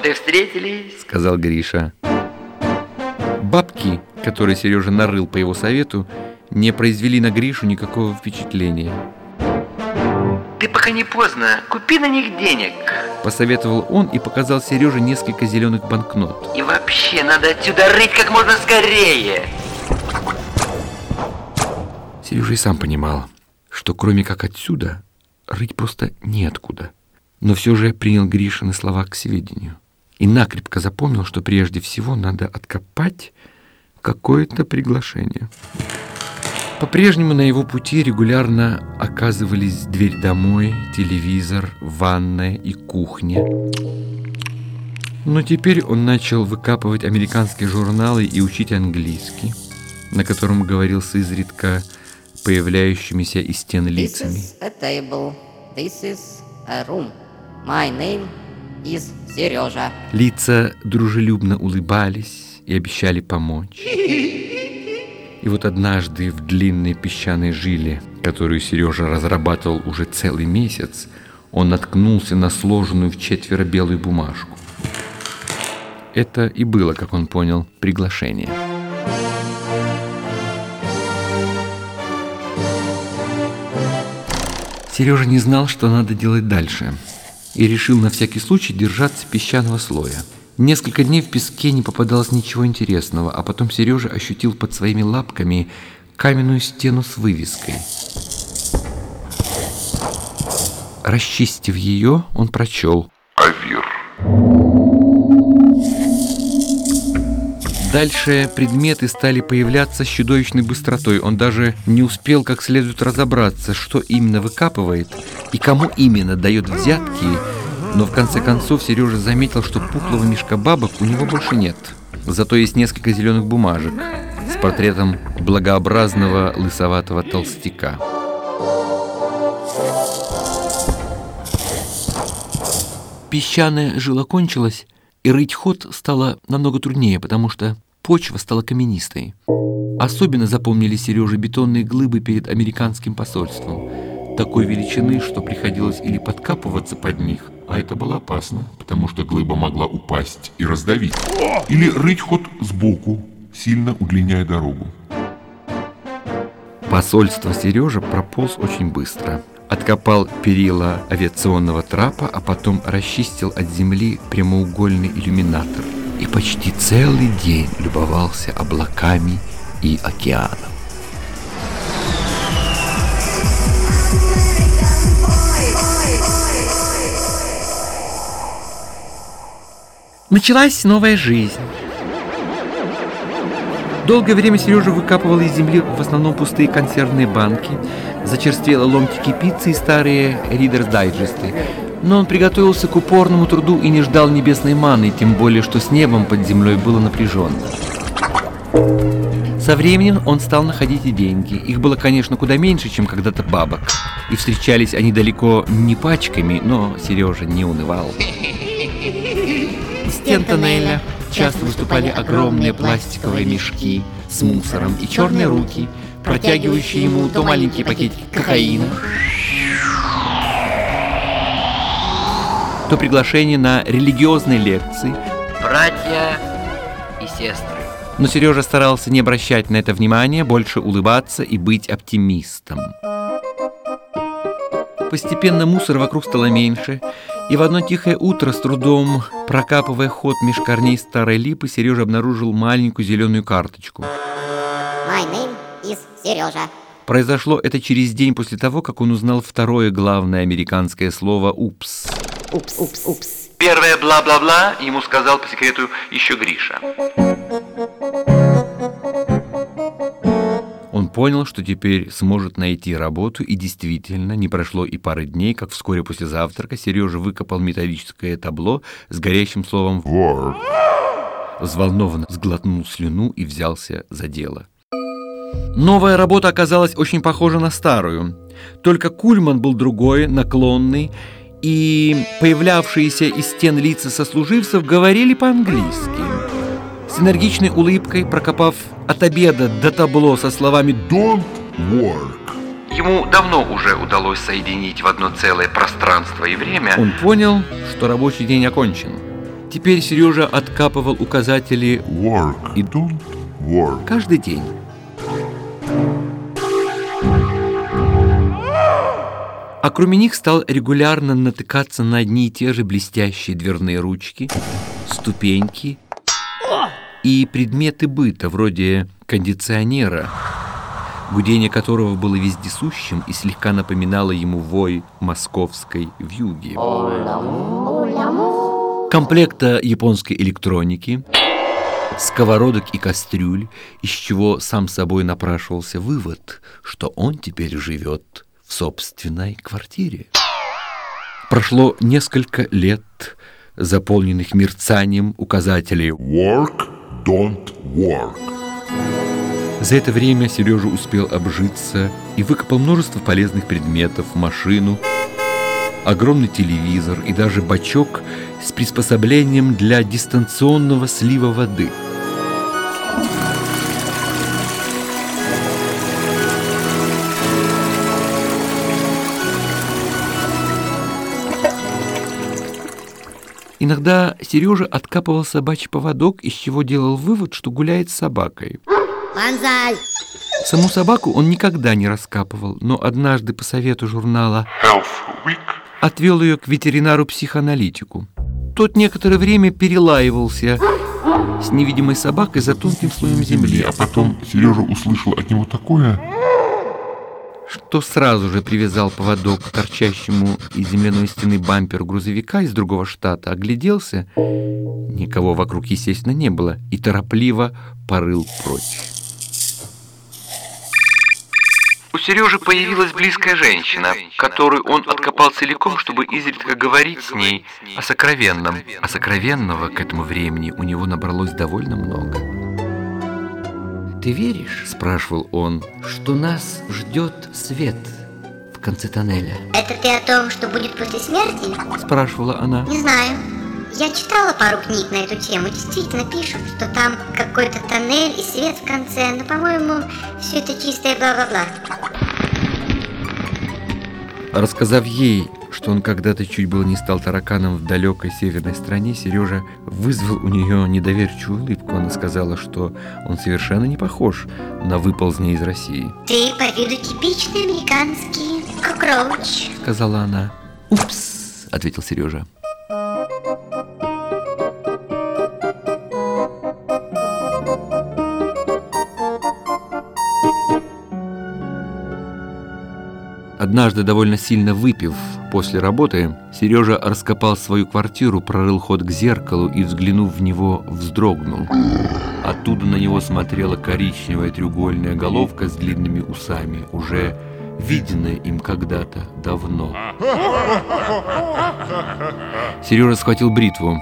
Вот и встретились, сказал Гриша. Бабки, которые Сережа нарыл по его совету, не произвели на Гришу никакого впечатления. Ты пока не поздно, купи на них денег. Посоветовал он и показал Сереже несколько зеленых банкнот. И вообще, надо отсюда рыть как можно скорее. Сережа и сам понимал, что кроме как отсюда, рыть просто неоткуда. Но все же принял Гришины слова к сведению. И накрепко запомнил, что прежде всего надо откопать какое-то приглашение. По-прежнему на его пути регулярно оказывались дверь домой, телевизор, ванная и кухня. Но теперь он начал выкапывать американские журналы и учить английский, на котором говорил с изредка появляющимися из стен лицами. This is a table. This is a room. My name is Сережа. Лица дружелюбно улыбались и обещали помочь. И вот однажды в длинной песчаной жиле, которую Сережа разрабатывал уже целый месяц, он наткнулся на сложенную в четверо белую бумажку. Это и было, как он понял, приглашение. Сережа не знал, что надо делать дальше, и решил на всякий случай держаться песчаного слоя. Несколько дней в песке не попадалось ничего интересного, а потом Сережа ощутил под своими лапками каменную стену с вывеской. Расчистив ее, он прочел Авир. Дальше предметы стали появляться с чудовищной быстротой. Он даже не успел как следует разобраться, что именно выкапывает и кому именно дает взятки. Но в конце концов Сережа заметил, что пухлого мешка бабок у него больше нет. Зато есть несколько зеленых бумажек с портретом благообразного лысоватого толстяка. Песчаная жила кончилась, и рыть ход стало намного труднее, потому что почва стала каменистой. Особенно запомнили Сереже бетонные глыбы перед американским посольством. Такой величины, что приходилось или подкапываться под них, А это было опасно, потому что глыба могла упасть и раздавить. Или рыть ход сбоку, сильно удлиняя дорогу. Посольство Сережа прополз очень быстро. Откопал перила авиационного трапа, а потом расчистил от земли прямоугольный иллюминатор. И почти целый день любовался облаками и океаном. Началась новая жизнь. Долгое время Сережа выкапывал из земли в основном пустые консервные банки, зачерствело ломтики пиццы и старые Digest. Но он приготовился к упорному труду и не ждал небесной маны, тем более, что с небом под землей было напряженно. Со временем он стал находить и деньги. Их было, конечно, куда меньше, чем когда-то бабок. И встречались они далеко не пачками, но Сережа не унывал. Стен тоннеля часто выступали огромные пластиковые мешки с мусором и черные руки, протягивающие ему то маленькие пакетики кокаина, то приглашение на религиозные лекции. Братья и сестры. Но Сережа старался не обращать на это внимания, больше улыбаться и быть оптимистом. Постепенно мусор вокруг стало меньше, и в одно тихое утро, с трудом прокапывая ход меж корней старой липы, Сережа обнаружил маленькую зеленую карточку. My name is Сережа. Произошло это через день после того, как он узнал второе главное американское слово «упс». Упс, упс, упс. Первое бла-бла-бла ему сказал по секрету еще Гриша. Он понял, что теперь сможет найти работу, и действительно, не прошло и пары дней, как вскоре после завтрака Сережа выкопал металлическое табло с горящим словом Вор. взволнованно сглотнул слюну и взялся за дело. Новая работа оказалась очень похожа на старую, только Кульман был другой, наклонный, и появлявшиеся из стен лица сослуживцев говорили по-английски. С энергичной улыбкой, прокопав от обеда до табло со словами Don't work. Ему давно уже удалось соединить в одно целое пространство и время. Он понял, что рабочий день окончен. Теперь Сережа откапывал указатели Work и don't work. каждый день. А кроме них стал регулярно натыкаться на одни и те же блестящие дверные ручки, ступеньки и предметы быта, вроде кондиционера, гудение которого было вездесущим и слегка напоминало ему вой московской вьюги. Комплекта японской электроники, сковородок и кастрюль, из чего сам собой напрашивался вывод, что он теперь живет в собственной квартире. Прошло несколько лет, заполненных мерцанием указателей Work, don't work. За это время Сережа успел обжиться и выкопал множество полезных предметов, машину, огромный телевизор и даже бачок с приспособлением для дистанционного слива воды. Иногда Сережа откапывал собачий поводок, из чего делал вывод, что гуляет с собакой. Банзай! Саму собаку он никогда не раскапывал, но однажды по совету журнала Health Week. отвел ее к ветеринару-психоаналитику. Тот некоторое время перелаивался с невидимой собакой за тонким слоем земли, А потом Сережа услышал от него такое. Что сразу же привязал поводок к торчащему из земляной стены бампер грузовика из другого штата, огляделся, никого вокруг, естественно, не было, и торопливо порыл прочь. У Сережи появилась близкая женщина, которую он откопал целиком, чтобы изредка говорить с ней о сокровенном. А сокровенного к этому времени у него набралось довольно много. «Ты веришь, — спрашивал он, — что нас ждет свет в конце тоннеля?» Это ты о том, что будет после смерти? Спрашивала она. Не знаю. Я читала пару книг на эту тему. Действительно пишут, что там какой-то тоннель и свет в конце. Но, по-моему, все это чистое бла-бла-бла. Рассказав ей, что он когда-то чуть было не стал тараканом в далекой северной стране, Сережа вызвал у нее недоверчивую улыбку. Она сказала, что он совершенно не похож на выползня из России. Ты по виду типичный американский кокроуч. Сказала она. «Упс», — ответил Сережа. Однажды, довольно сильно выпив после работы, Сережа раскопал свою квартиру, прорыл ход к зеркалу и, взглянув в него, вздрогнул. Оттуда на него смотрела коричневая треугольная головка с длинными усами, уже виденная им когда-то давно. Сережа схватил бритву,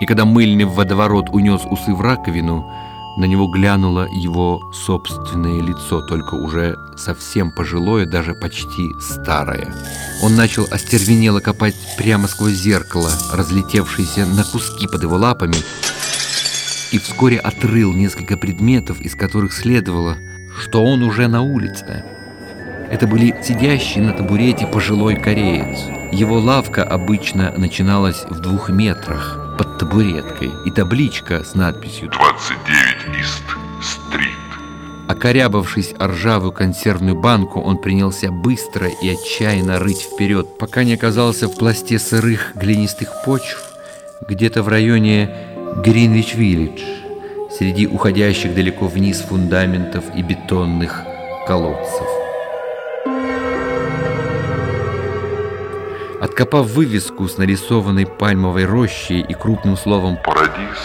и когда мыльный водоворот унес усы в раковину, на него глянуло его собственное лицо, только уже совсем пожилое, даже почти старое. Он начал остервенело копать прямо сквозь зеркало, разлетевшееся на куски под его лапами, и вскоре отрыл несколько предметов, из которых следовало, что он уже на улице. Это были сидящий на табурете пожилой кореец. Его лавка обычно начиналась в двух метрах под табуреткой и табличка с надписью 29 Ист Стрит. Окорябавшись о ржавую консервную банку, он принялся быстро и отчаянно рыть вперед, пока не оказался в пласте сырых глинистых почв, где-то в районе Гринвич-Виллидж, среди уходящих далеко вниз фундаментов и бетонных колодцев. Откопав вывеску с нарисованной пальмовой рощей и крупным словом Парадис.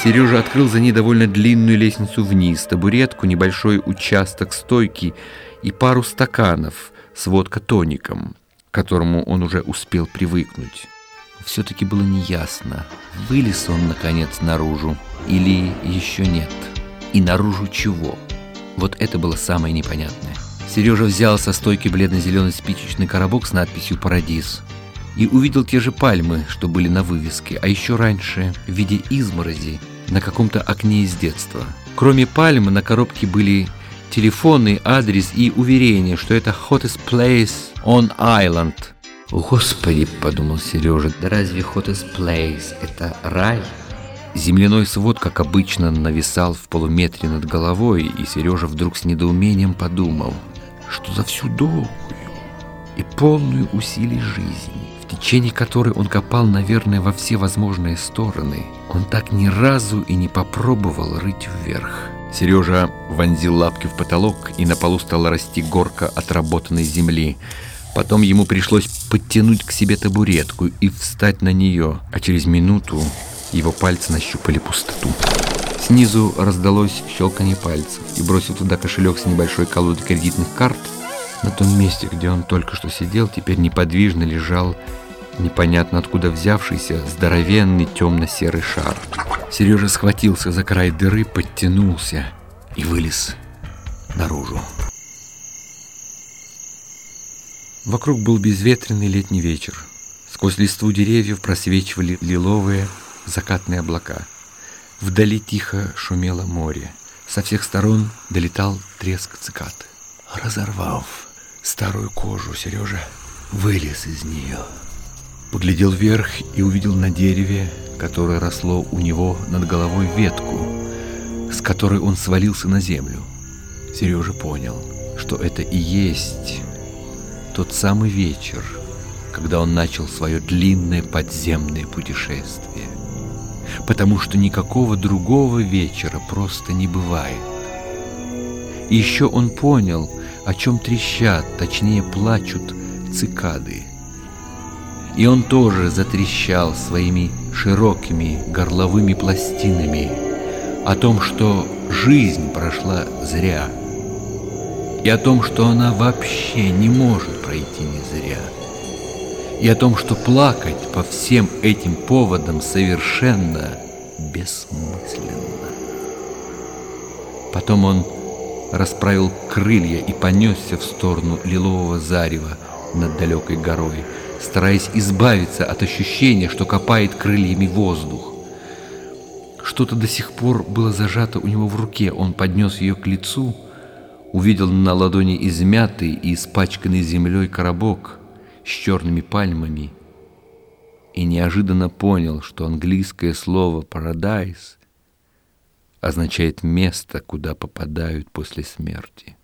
Сережа открыл за ней довольно длинную лестницу вниз, табуретку, небольшой участок стойки и пару стаканов с водка-тоником, к которому он уже успел привыкнуть. Все-таки было неясно, вылез он, наконец, наружу или еще нет. И наружу чего? Вот это было самое непонятное. Сережа взял со стойки бледно-зеленый спичечный коробок с надписью «Парадис» и увидел те же пальмы, что были на вывеске, а еще раньше в виде изморози на каком-то окне из детства. Кроме пальмы на коробке были телефонный адрес и уверение, что это hottest place on island. «Господи!» — подумал Сережа, «да разве Hottest Place — это рай?» Земляной свод, как обычно, нависал в полуметре над головой, и Сережа вдруг с недоумением подумал, что за всю долгую и полную усилий жизни, в течение которой он копал, наверное, во все возможные стороны, он так ни разу и не попробовал рыть вверх. Сережа вонзил лапки в потолок, и на полу стала расти горка отработанной земли. Потом ему пришлось подтянуть к себе табуретку и встать на нее, а через минуту его пальцы нащупали пустоту. Снизу раздалось щелканье пальцев, и бросил туда кошелек с небольшой колодой кредитных карт. На том месте, где он только что сидел, теперь неподвижно лежал непонятно откуда взявшийся здоровенный темно-серый шар. Сережа схватился за край дыры, подтянулся и вылез наружу. Вокруг был безветренный летний вечер. Сквозь листву деревьев просвечивали лиловые закатные облака. Вдали тихо шумело море. Со всех сторон долетал треск цикад. Разорвав старую кожу, Сережа вылез из нее. Поглядел вверх и увидел на дереве, которое росло у него над головой ветку, с которой он свалился на землю. Сережа понял, что это и есть тот самый вечер, когда он начал свое длинное подземное путешествие. Потому что никакого другого вечера просто не бывает. И еще он понял, о чем трещат, точнее плачут цикады – и он тоже затрещал своими широкими горловыми пластинами о том, что жизнь прошла зря, и о том, что она вообще не может пройти не зря, и о том, что плакать по всем этим поводам совершенно бессмысленно. Потом он расправил крылья и понесся в сторону лилового зарева над далекой горой, стараясь избавиться от ощущения, что копает крыльями воздух. Что-то до сих пор было зажато у него в руке. Он поднес ее к лицу, увидел на ладони измятый и испачканный землей коробок с черными пальмами, и неожиданно понял, что английское слово "парадайз" означает место, куда попадают после смерти.